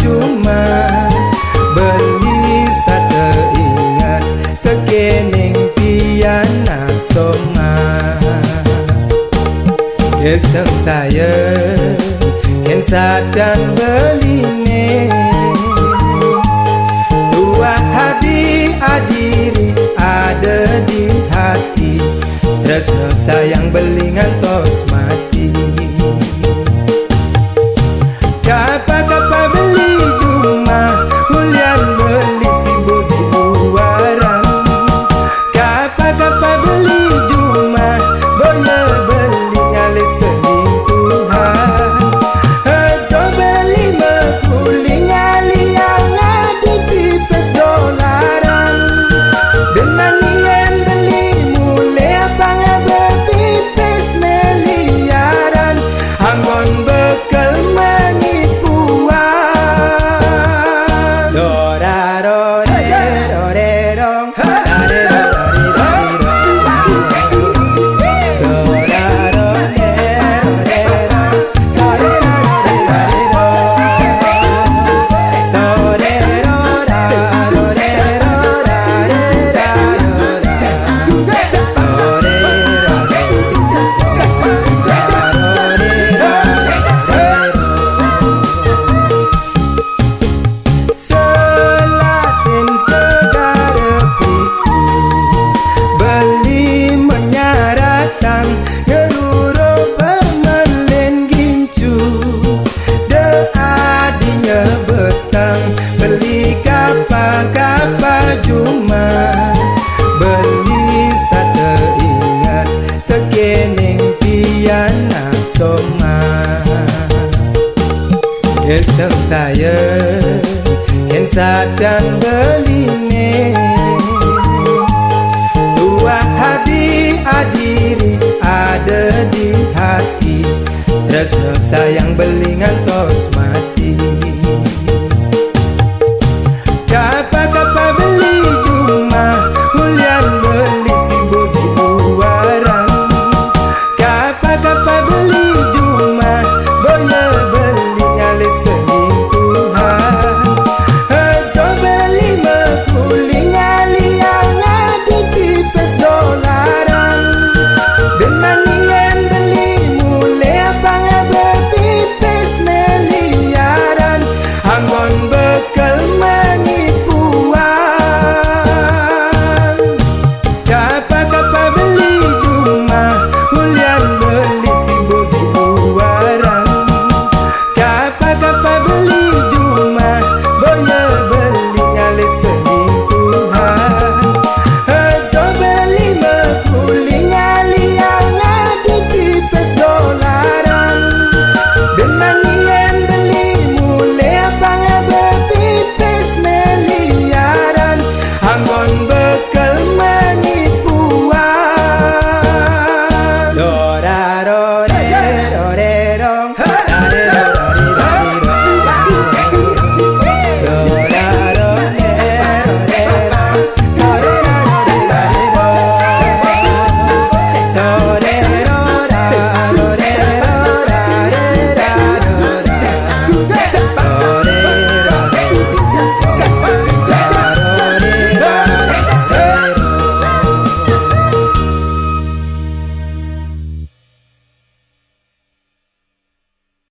Cuma Benis tak teringat Kekening pianak soma Keseng saya Kensat dan beline Tua hadi adiri ada di hati. Tresno sayang belingan tos Kesel saya Yang sadang beline Tua hati adiri Ada di hati Tresno sayang belingan tos mati.